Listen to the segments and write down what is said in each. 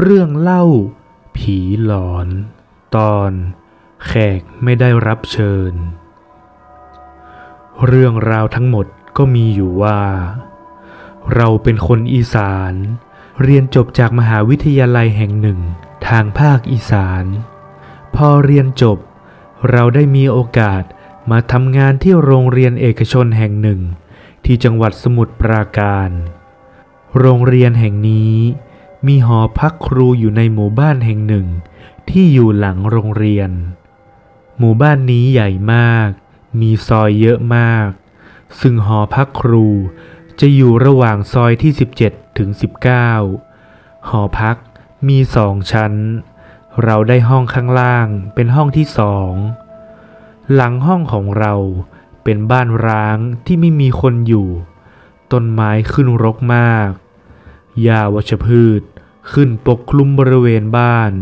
เรื่องเล่า ผีหลอน ตอน แขกไม่ได้รับเชิญ เรื่องราวทั้งหมดก็มีอยู่ว่า เราเป็นคนอีสาน เรียนจบจากมหาวิทยาลัยแห่งหนึ่งทางภาคอีสาน พอเรียนจบ เราได้มีโอกาสมาทำงานที่โรงเรียนเอกชนแห่งหนึ่ง ที่จังหวัดสมุทรปราการ โรงเรียนแห่งนี้ มีหอพักครูอยู่ในหมู่บ้านแห่งหนึ่ง ที่อยู่หลังโรงเรียน หมู่บ้านนี้ใหญ่มาก มีซอยเยอะมาก ซึ่งหอพักครูจะอยู่ระหว่างซอยที่ 17 ถึง 19 หอพักมีสองชั้น เราได้ห้องข้างล่างเป็นห้องที่สอง หลังห้องของเราเป็นบ้านร้างที่ไม่มีคนอยู่ ต้นไม้ขึ้นรกมากหญ้าวัชพืช ขึ้นปกคลุมบริเวณบ้าน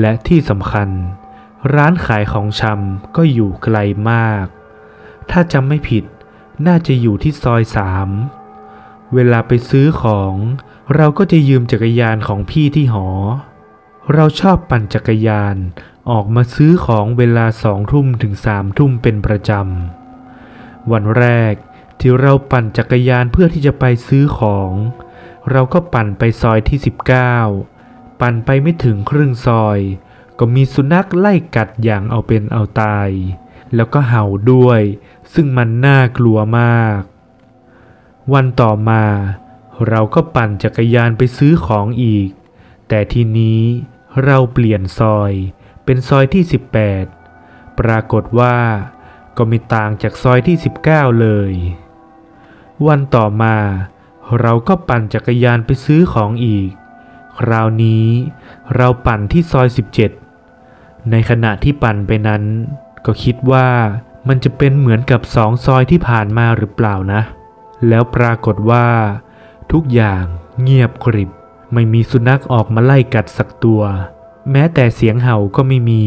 และที่สำคัญ ร้านขายของชำก็อยู่ไกลมาก ถ้าจำไม่ผิดน่าจะอยู่ที่ซอยสามเวลาไปซื้อของ เราก็จะยืมจักรยานของพี่ที่หอ เราชอบปั่นจักรยานออกมาซื้อของเวลาสองทุ่มถึงสามทุ่มเป็นประจำ วันแรกที่เราปั่นจักรยานเพื่อที่จะไปซื้อของ เราก็ปั่นไปซอยที่ 19 ปั่นไปไม่ถึงครึ่งซอย ก็มีสุนัขไล่กัดอย่างเอาเป็นเอาตาย แล้วก็เห่าด้วย ซึ่งมันน่ากลัวมาก วันต่อมา เราก็ปั่นจักรยานไปซื้อของอีก แต่ทีนี้เราเปลี่ยนซอยเป็นซอยที่ 18 ปรากฏว่าก็ไม่ต่างจากซอยที่ 19 เลย วันต่อมา เราก็ปั่นจักรยานไปซื้อของอีก คราวนี้เราปั่นที่ซอย 17 ในขณะที่ปั่นไปนั้น ก็คิดว่ามันจะเป็นเหมือนกับสองซอยที่ผ่านมาหรือเปล่านะ แล้วปรากฏว่า ทุกอย่างเงียบกริบ ไม่มีสุนัขออกมาไล่กัดสักตัว แม้แต่เสียงเห่าก็ไม่มี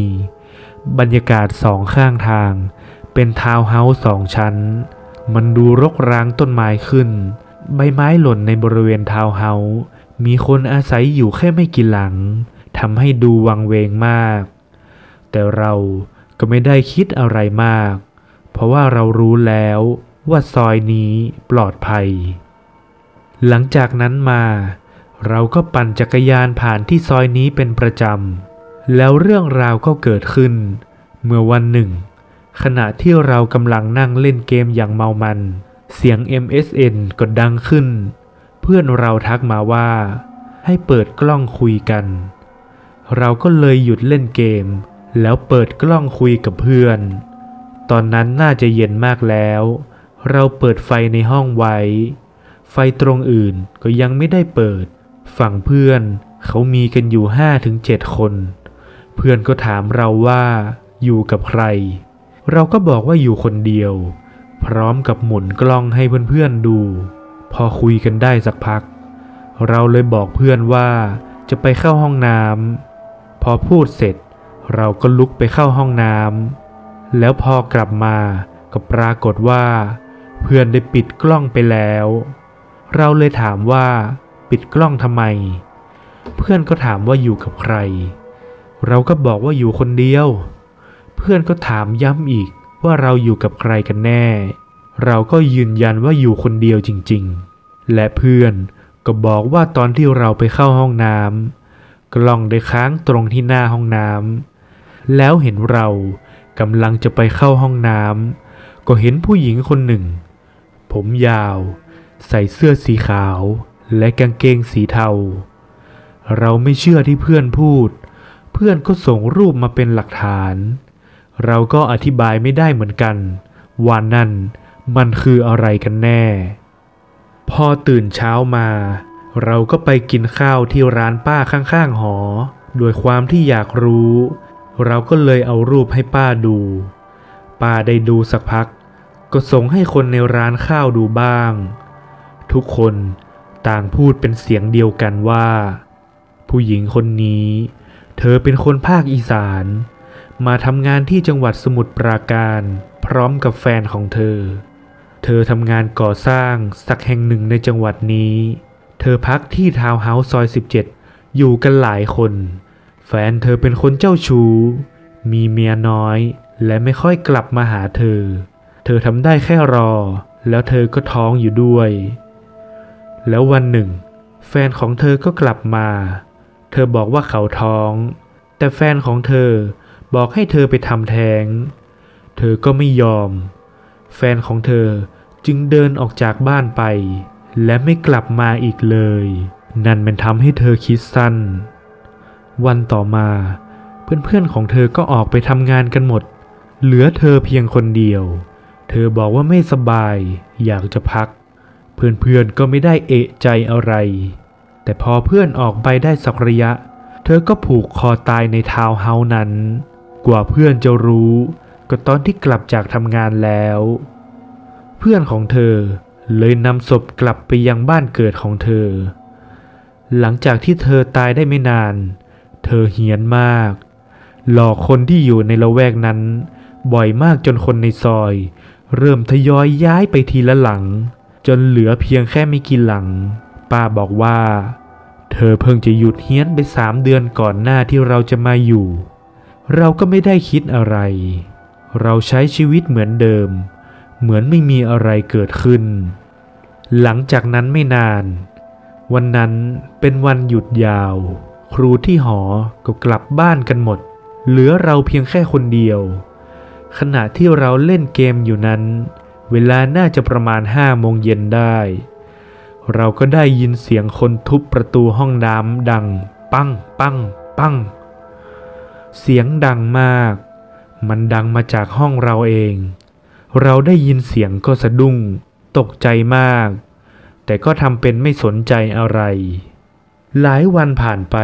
บรรยากาศสองข้างทาง เป็นทาวน์เฮาส์สองชั้น มันดูรกร้างต้นไม้ขึ้น ใบไม้หล่นในบริเวณทาวน์เฮาส์มีคนอาศัยอยู่แค่ไม่กี่หลังทำให้ดูวังเวงมาก แต่เราก็ไม่ได้คิดอะไรมาก เพราะว่าเรารู้แล้วว่าซอยนี้ปลอดภัย หลังจากนั้นมา เราก็ปั่นจักรยานผ่านที่ซอยนี้เป็นประจำ แล้วเรื่องราวก็เกิดขึ้น เมื่อวันหนึ่ง ขณะที่เรากำลังนั่งเล่นเกมอย่างเมามัน เสียง MSN ก็ดังขึ้น เพื่อนเราทักมาว่า ให้เปิดกล้องคุยกัน เราก็เลยหยุดเล่นเกม แล้วเปิดกล้องคุยกับเพื่อน ตอนนั้นน่าจะเย็นมากแล้ว เราเปิดไฟในห้องไว้ ไฟตรงอื่นก็ยังไม่ได้เปิด ฝั่งเพื่อนเขามีกันอยู่ห้าถึงเจ็ดคน เพื่อนก็ถามเราว่า อยู่กับใคร เราก็บอกว่าอยู่คนเดียว พร้อมกับหมุนกล้องให้เพื่อนๆดู พอคุยกันได้สักพัก เราเลยบอกเพื่อนว่าจะไปเข้าห้องน้ำพอพูดเสร็จ เราก็ลุกไปเข้าห้องน้ำแล้วพอกลับมาก็ปรากฏว่า เพื่อนได้ปิดกล้องไปแล้ว เราเลยถามว่า ปิดกล้องทำไม เพื่อนก็ถามว่าอยู่กับใคร เราก็บอกว่าอยู่คนเดียว เพื่อนก็ถามย้ำอีก ว่าเราอยู่กับใครกันแน่ เราก็ยืนยันว่าอยู่คนเดียวจริงๆ และเพื่อนก็บอกว่าตอนที่เราไปเข้าห้องน้ำกล้องได้ค้างตรงที่หน้าห้องน้ำแล้วเห็นเรากำลังจะไปเข้าห้องน้ำก็เห็นผู้หญิงคนหนึ่ง ผมยาว ใส่เสื้อสีขาว และกางเกงสีเทา เราไม่เชื่อที่เพื่อนพูด เพื่อนก็ส่งรูปมาเป็นหลักฐาน เราก็อธิบายไม่ได้เหมือนกัน ว่านั่นมันคืออะไรกันแน่ พอตื่นเช้ามา เราก็ไปกินข้าวที่ร้านป้าข้างๆหอ โดยความที่อยากรู้ เราก็เลยเอารูปให้ป้าดู ป้าได้ดูสักพัก ก็ส่งให้คนในร้านข้าวดูบ้าง ทุกคนต่างพูดเป็นเสียงเดียวกันว่า ผู้หญิงคนนี้ เธอเป็นคนภาคอีสาน มาทำงานที่จังหวัดสมุทรปราการ พร้อมกับแฟนของเธอ เธอทำงานก่อสร้างสักแห่งหนึ่งในจังหวัดนี้ เธอพักที่ทาวน์เฮาส์ซอย 17 อยู่กันหลายคน แฟนเธอเป็นคนเจ้าชู้ มีเมียน้อยและไม่ค่อยกลับมาหาเธอ เธอทำได้แค่รอ แล้วเธอก็ท้องอยู่ด้วย แล้ววันหนึ่ง แฟนของเธอก็กลับมา เธอบอกว่าเขาท้อง แต่แฟนของเธอ บอกให้เธอไปทำแท้ง เธอก็ไม่ยอม แฟนของเธอจึงเดินออกจากบ้านไป และไม่กลับมาอีกเลย นั่นมันทำให้เธอคิดสั้น วันต่อมาเพื่อนๆของเธอก็ออกไปทำงานกันหมด เหลือเธอเพียงคนเดียว เธอบอกว่าไม่สบาย อยากจะพัก เพื่อนๆก็ไม่ได้เอะใจอะไร แต่พอเพื่อนออกไปได้สักระยะ เธอก็ผูกคอตายในทาวเฮานั้น กว่าเพื่อนจะรู้ก็ตอนที่กลับจากทำงานแล้ว เพื่อนของเธอเลยนำศพกลับไปยังบ้านเกิดของเธอ หลังจากที่เธอตายได้ไม่นาน เธอเหียนมาก หลอกคนที่อยู่ในละแวกนั้น บ่อยมากจนคนในซอย เริ่มทยอยย้ายไปทีละหลัง จนเหลือเพียงแค่ไม่กี่หลัง ป้าบอกว่า เธอเพิ่งจะหยุดเฮี้ยนไปสามเดือนก่อนหน้าที่เราจะมาอยู่ เราก็ไม่ได้คิดอะไร เราใช้ชีวิตเหมือนเดิม เหมือนไม่มีอะไรเกิดขึ้น หลังจากนั้นไม่นาน วันนั้นเป็นวันหยุดยาว ครูที่หอก็กลับบ้านกันหมด เหลือเราเพียงแค่คนเดียว ขณะที่เราเล่นเกมอยู่นั้น เวลาน่าจะประมาณห้าโมงเย็นได้ เราก็ได้ยินเสียงคนทุบประตูห้องน้ำดัง ปังปังปัง เสียงดังมาก มันดังมาจากห้องเราเอง เราได้ยินเสียงก็สะดุ้ง ตกใจมาก แต่ก็ทำเป็นไม่สนใจอะไร หลายวันผ่านไป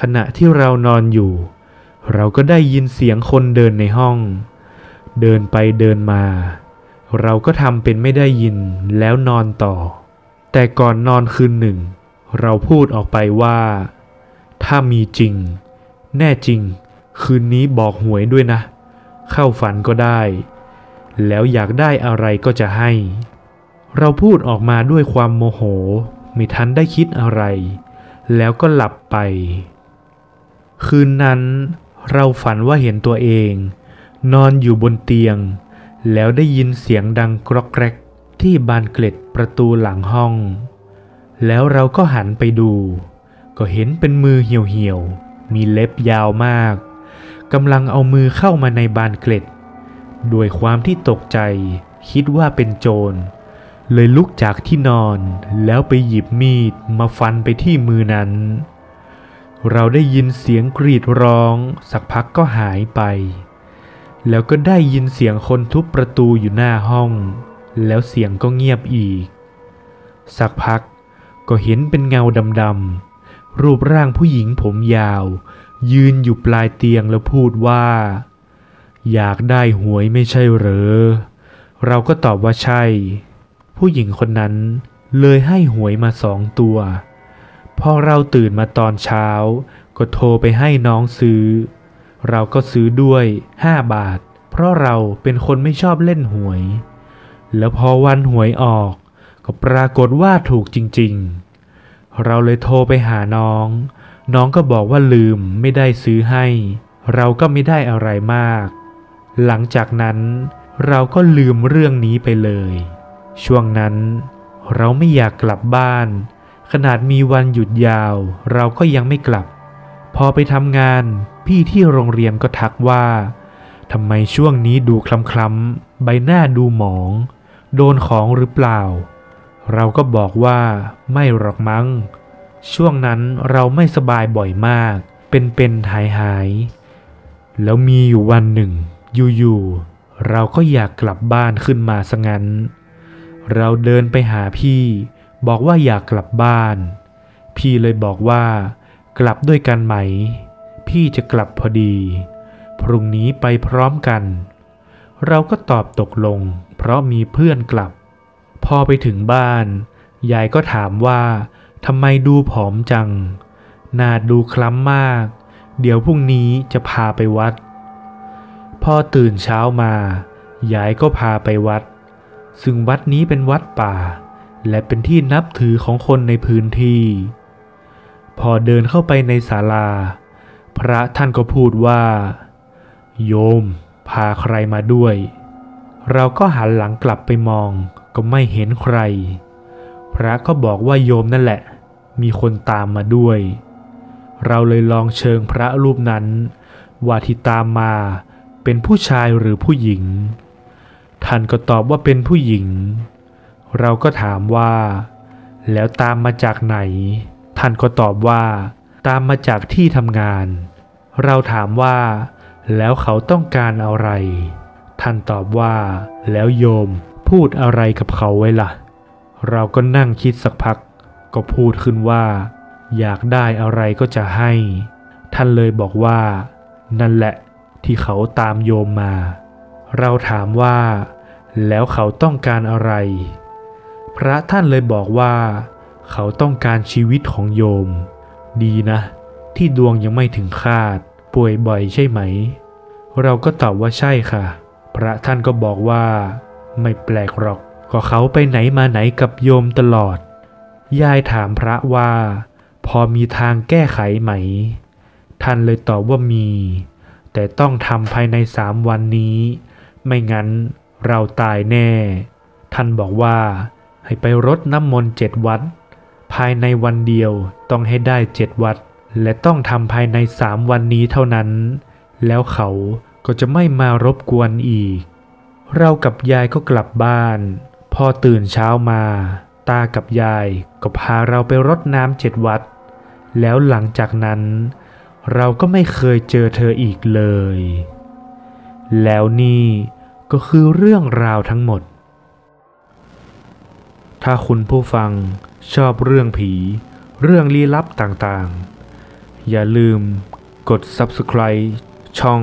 ขณะที่เรานอนอยู่ เราก็ได้ยินเสียงคนเดินในห้อง เดินไปเดินมา เราก็ทำเป็นไม่ได้ยินแล้วนอนต่อ แต่ก่อนนอนคืนหนึ่ง เราพูดออกไปว่า ถ้ามีจริง แน่จริง คืนนี้บอกหวยด้วยนะ เข้าฝันก็ได้ แล้วอยากได้อะไรก็จะให้ เราพูดออกมาด้วยความโมโห ไม่ทันได้คิดอะไร แล้วก็หลับไป คืนนั้นเราฝันว่าเห็นตัวเอง นอนอยู่บนเตียง แล้วได้ยินเสียงดังกรอกแกรกที่บานเกล็ดประตูหลังห้อง แล้วเราก็หันไปดู ก็เห็นเป็นมือเหี่ยวๆ มีเล็บยาวมากกำลังเอามือเข้ามาในบานเกล็ด ด้วยความที่ตกใจ คิดว่าเป็นโจร เลยลุกจากที่นอน แล้วไปหยิบมีดมาฟันไปที่มือนั้น เราได้ยินเสียงกรีดร้อง สักพักก็หายไป แล้วก็ได้ยินเสียงคนทุบประตูอยู่หน้าห้อง แล้วเสียงก็เงียบอีก สักพักก็เห็นเป็นเงาดำๆ รูปร่างผู้หญิงผมยาว ยืนอยู่ปลายเตียงแล้วพูดว่า อยากได้หวยไม่ใช่เหรอ เราก็ตอบว่าใช่ ผู้หญิงคนนั้นเลยให้หวยมาสองตัว พอเราตื่นมาตอนเช้า ก็โทรไปให้น้องซื้อ เราก็ซื้อด้วยห้าบาท เพราะเราเป็นคนไม่ชอบเล่นหวย แล้วพอวันหวยออก ก็ปรากฏว่าถูกจริง ๆ เราเลยโทรไปหาน้อง น้องก็บอกว่าลืมไม่ได้ซื้อให้ เราก็ไม่ได้อะไรมาก หลังจากนั้น เราก็ลืมเรื่องนี้ไปเลย ช่วงนั้น เราไม่อยากกลับบ้าน ขนาดมีวันหยุดยาว เราก็ยังไม่กลับ พอไปทำงาน พี่ที่โรงเรียนก็ทักว่าทำไมช่วงนี้ดูคล้ำๆใบหน้าดูหมอง โดนของหรือเปล่า เราก็บอกว่าไม่หรอกมั้ง ช่วงนั้นเราไม่สบายบ่อยมาก เป็นๆหายหายแล้วมีอยู่วันหนึ่ง อยู่ๆเราก็อยากกลับบ้านขึ้นมาซะงั้น เราเดินไปหาพี่ บอกว่าอยากกลับบ้าน พี่เลยบอกว่า กลับด้วยกันไหม พี่จะกลับพอดี พรุ่งนี้ไปพร้อมกัน เราก็ตอบตกลง เพราะมีเพื่อนกลับ พอไปถึงบ้าน ยายก็ถามว่าทำไมดูผอมจังหน้าดูคล้ำมาก เดี๋ยวพรุ่งนี้จะพาไปวัดพอตื่นเช้ามายายก็พาไปวัด ซึ่งวัดนี้เป็นวัดป่า และเป็นที่นับถือของคนในพื้นที่พพอเดินเข้าไปในศาลา พระท่านก็พูดว่า โยม พาใครมาด้วย เราก็หันหลังกลับไปมอง ก็ไม่เห็นใคร พระก็บอกว่าโยมนั่นแหละ มีคนตามมาด้วย เราเลยลองเชิงพระรูปนั้น ว่าที่ตามมาเป็นผู้ชายหรือผู้หญิง ท่านก็ตอบว่าเป็นผู้หญิง เราก็ถามว่า แล้วตามมาจากไหน ท่านก็ตอบว่า ตามมาจากที่ทำงาน เราถามว่า แล้วเขาต้องการอะไร ท่านตอบว่า แล้วโยม พูดอะไรกับเขาไว้ล่ะ เราก็นั่งคิดสักพัก ก็พูดขึ้นว่า อยากได้อะไรก็จะให้ ท่านเลยบอกว่า นั่นแหละที่เขาตามโยมมา เราถามว่า แล้วเขาต้องการอะไร พระท่านเลยบอกว่า เขาต้องการชีวิตของโยม ดีนะ ที่ดวงยังไม่ถึงคาด ป่วยบ่อยใช่ไหม เราก็ตอบว่าใช่ค่ะ พระท่านก็บอกว่า ไม่แปลกหรอก ก็เขาไปไหนมาไหนกับโยมตลอด ยายถามพระว่า พอมีทางแก้ไขไหม ท่านเลยตอบว่ามี แต่ต้องทำภายในสามวันนี้ ไม่งั้นเราตายแน่ ท่านบอกว่า ให้ไปรดน้ำมนต์เจ็ดวัด ภายในวันเดียวต้องให้ได้เจ็ดวัด และต้องทำภายในสามวันนี้เท่านั้น แล้วเขาก็จะไม่มารบกวนอีก เรากับยายก็กลับบ้าน พอตื่นเช้ามา ตากับยายก็พาเราไปรดน้ำเจ็ดวัด แล้วหลังจากนั้น เราก็ไม่เคยเจอเธออีกเลย แล้วนี่ก็คือเรื่องราวทั้งหมด ถ้าคุณผู้ฟังชอบเรื่องผี เรื่องลี้ลับต่างๆ อย่าลืมกด subscribe ช่อง